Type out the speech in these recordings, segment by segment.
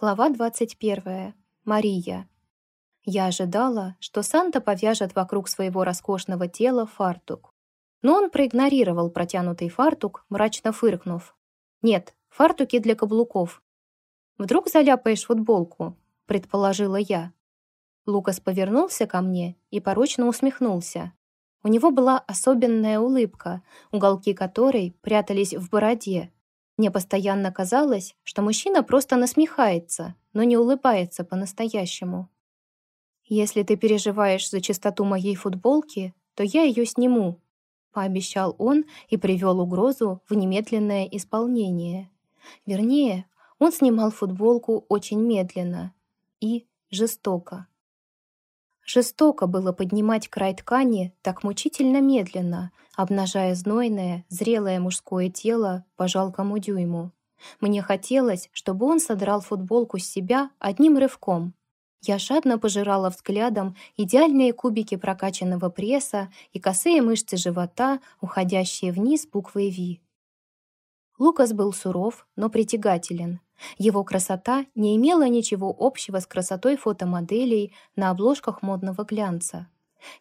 Глава 21. Мария. Я ожидала, что Санта повяжет вокруг своего роскошного тела фартук. Но он проигнорировал протянутый фартук, мрачно фыркнув. «Нет, фартуки для каблуков. Вдруг заляпаешь футболку?» — предположила я. Лукас повернулся ко мне и порочно усмехнулся. У него была особенная улыбка, уголки которой прятались в бороде, мне постоянно казалось, что мужчина просто насмехается, но не улыбается по-настоящему. «Если ты переживаешь за чистоту моей футболки, то я ее сниму», пообещал он и привел угрозу в немедленное исполнение. Вернее, он снимал футболку очень медленно и жестоко. Жестоко было поднимать край ткани так мучительно медленно, обнажая знойное, зрелое мужское тело по жалкому дюйму. Мне хотелось, чтобы он содрал футболку с себя одним рывком. Я жадно пожирала взглядом идеальные кубики прокачанного пресса и косые мышцы живота, уходящие вниз буквой «Ви». Лукас был суров, но притягателен. Его красота не имела ничего общего с красотой фотомоделей на обложках модного глянца.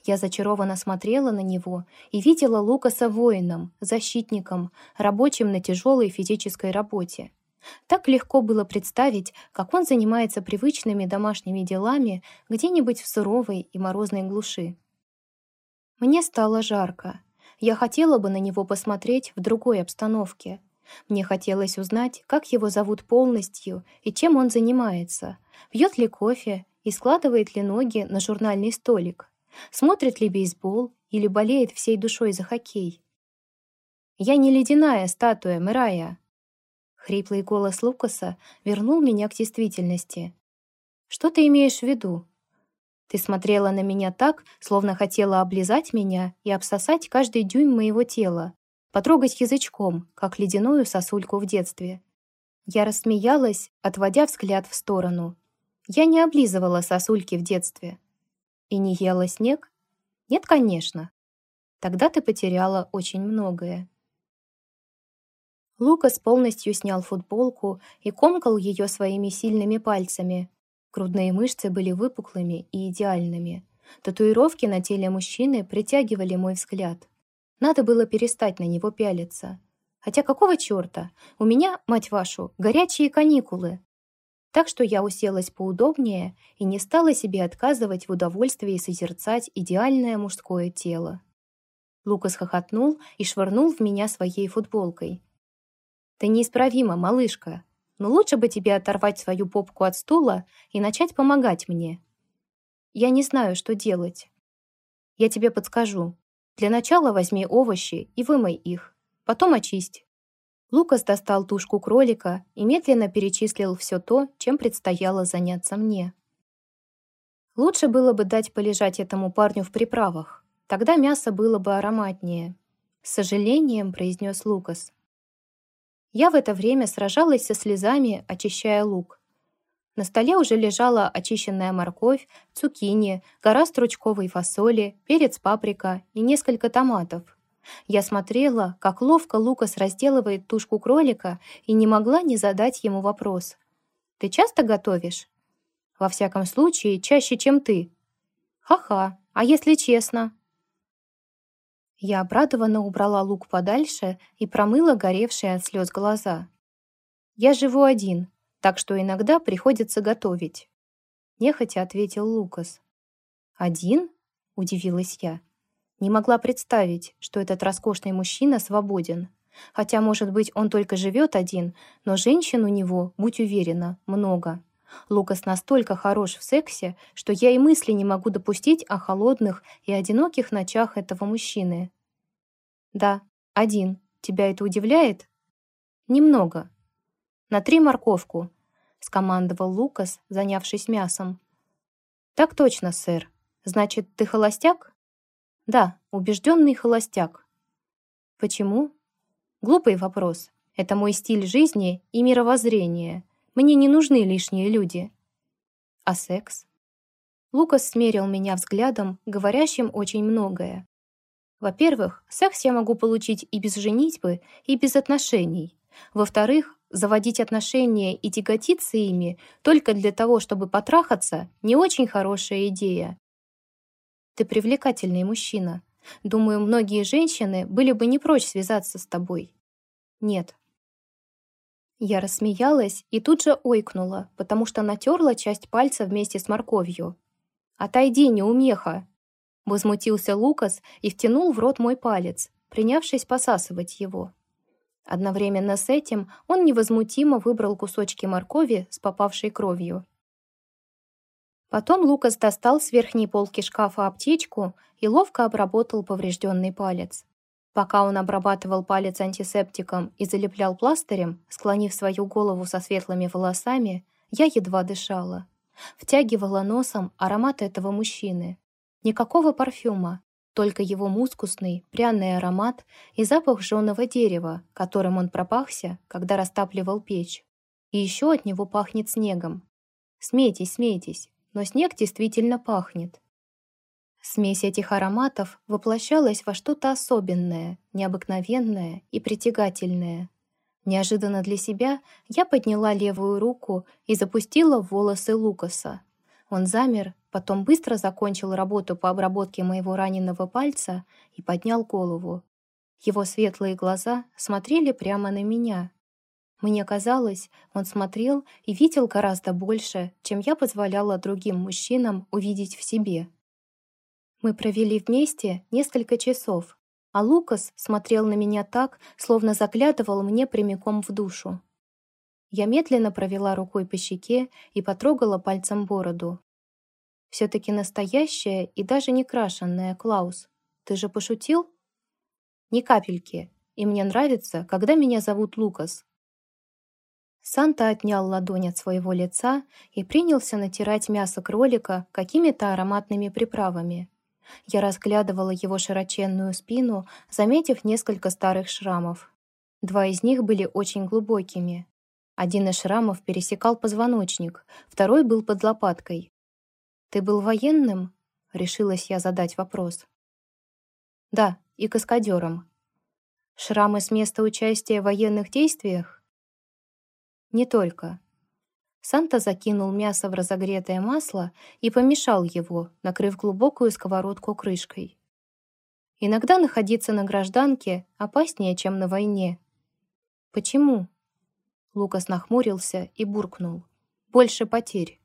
Я зачарованно смотрела на него и видела Лукаса воином, защитником, рабочим на тяжелой физической работе. Так легко было представить, как он занимается привычными домашними делами где-нибудь в суровой и морозной глуши. Мне стало жарко. Я хотела бы на него посмотреть в другой обстановке — мне хотелось узнать, как его зовут полностью и чем он занимается, пьет ли кофе и складывает ли ноги на журнальный столик, смотрит ли бейсбол или болеет всей душой за хоккей. «Я не ледяная статуя, Мэрайя!» Хриплый голос Лукаса вернул меня к действительности. «Что ты имеешь в виду?» Ты смотрела на меня так, словно хотела облизать меня и обсосать каждый дюйм моего тела, потрогать язычком, как ледяную сосульку в детстве. Я рассмеялась, отводя взгляд в сторону. Я не облизывала сосульки в детстве. И не ела снег? Нет, конечно. Тогда ты потеряла очень многое. Лукас полностью снял футболку и комкал ее своими сильными пальцами. Грудные мышцы были выпуклыми и идеальными. Татуировки на теле мужчины притягивали мой взгляд. Надо было перестать на него пялиться. Хотя какого черта? У меня, мать вашу, горячие каникулы. Так что я уселась поудобнее и не стала себе отказывать в удовольствии созерцать идеальное мужское тело. Лукас хохотнул и швырнул в меня своей футболкой. «Ты неисправима, малышка, но лучше бы тебе оторвать свою попку от стула и начать помогать мне. Я не знаю, что делать. Я тебе подскажу. Для начала возьми овощи и вымой их, потом очисть. Лукас достал тушку кролика и медленно перечислил все то, чем предстояло заняться мне. Лучше было бы дать полежать этому парню в приправах. Тогда мясо было бы ароматнее. С сожалением произнес Лукас. Я в это время сражалась со слезами, очищая лук. На столе уже лежала очищенная морковь, цукини, гора стручковой фасоли, перец паприка и несколько томатов. Я смотрела, как ловко Лукас разделывает тушку кролика и не могла не задать ему вопрос. «Ты часто готовишь?» «Во всяком случае, чаще, чем ты». «Ха-ха, а если честно?» Я обрадованно убрала лук подальше и промыла горевшие от слез глаза. «Я живу один, так что иногда приходится готовить», — нехотя ответил Лукас. «Один?» — удивилась я. Не могла представить, что этот роскошный мужчина свободен. Хотя, может быть, он только живет один, но женщин у него, будь уверена, много. Лукас настолько хорош в сексе, что я и мысли не могу допустить о холодных и одиноких ночах этого мужчины. «Да, один. Тебя это удивляет?» «Немного», «На три морковку», — скомандовал Лукас, занявшись мясом. «Так точно, сэр. Значит, ты холостяк?» «Да, убежденный холостяк». «Почему?» «Глупый вопрос. Это мой стиль жизни и мировоззрение. Мне не нужны лишние люди». «А секс?» Лукас смерил меня взглядом, говорящим очень многое. Во-первых, секс я могу получить и без женитьбы, и без отношений. Во-вторых, заводить отношения и тяготиться ими только для того, чтобы потрахаться, не очень хорошая идея. Ты привлекательный мужчина. Думаю, многие женщины были бы не прочь связаться с тобой. Нет. Я рассмеялась и тут же ойкнула, потому что натерла часть пальца вместе с морковью. «Отойди, неумеха!» Возмутился Лукас и втянул в рот мой палец, принявшись посасывать его. Одновременно с этим он невозмутимо выбрал кусочки моркови с попавшей кровью. Потом Лукас достал с верхней полки шкафа аптечку и ловко обработал поврежденный палец. Пока он обрабатывал палец антисептиком и залеплял пластырем, склонив свою голову со светлыми волосами, я едва дышала. Втягивала носом аромат этого мужчины. Никакого парфюма, только его мускусный, пряный аромат и запах жженого дерева, которым он пропахся, когда растапливал печь. И еще от него пахнет снегом. Смейтесь, смейтесь, но снег действительно пахнет. Смесь этих ароматов воплощалась во что-то особенное, необыкновенное и притягательное. Неожиданно для себя я подняла левую руку и запустила в волосы Лукаса. Он замер, потом быстро закончил работу по обработке моего раненого пальца и поднял голову. Его светлые глаза смотрели прямо на меня. Мне казалось, он смотрел и видел гораздо больше, чем я позволяла другим мужчинам увидеть в себе. Мы провели вместе несколько часов, а Лукас смотрел на меня так, словно заглядывал мне прямиком в душу. Я медленно провела рукой по щеке и потрогала пальцем бороду. «Все-таки настоящая и даже не крашенная, Клаус. Ты же пошутил?» «Ни капельки. И мне нравится, когда меня зовут Лукас». Санта отнял ладонь от своего лица и принялся натирать мясо кролика какими-то ароматными приправами. Я разглядывала его широченную спину, заметив несколько старых шрамов. Два из них были очень глубокими. Один из шрамов пересекал позвоночник, второй был под лопаткой. «Ты был военным?» — решилась я задать вопрос. «Да, и каскадером». «Шрамы с места участия в военных действиях?» «Не только. Санта закинул мясо в разогретое масло и помешал его, накрыв глубокую сковородку крышкой. Иногда находиться на гражданке опаснее, чем на войне. Почему? Лукас нахмурился и буркнул. Больше потерь.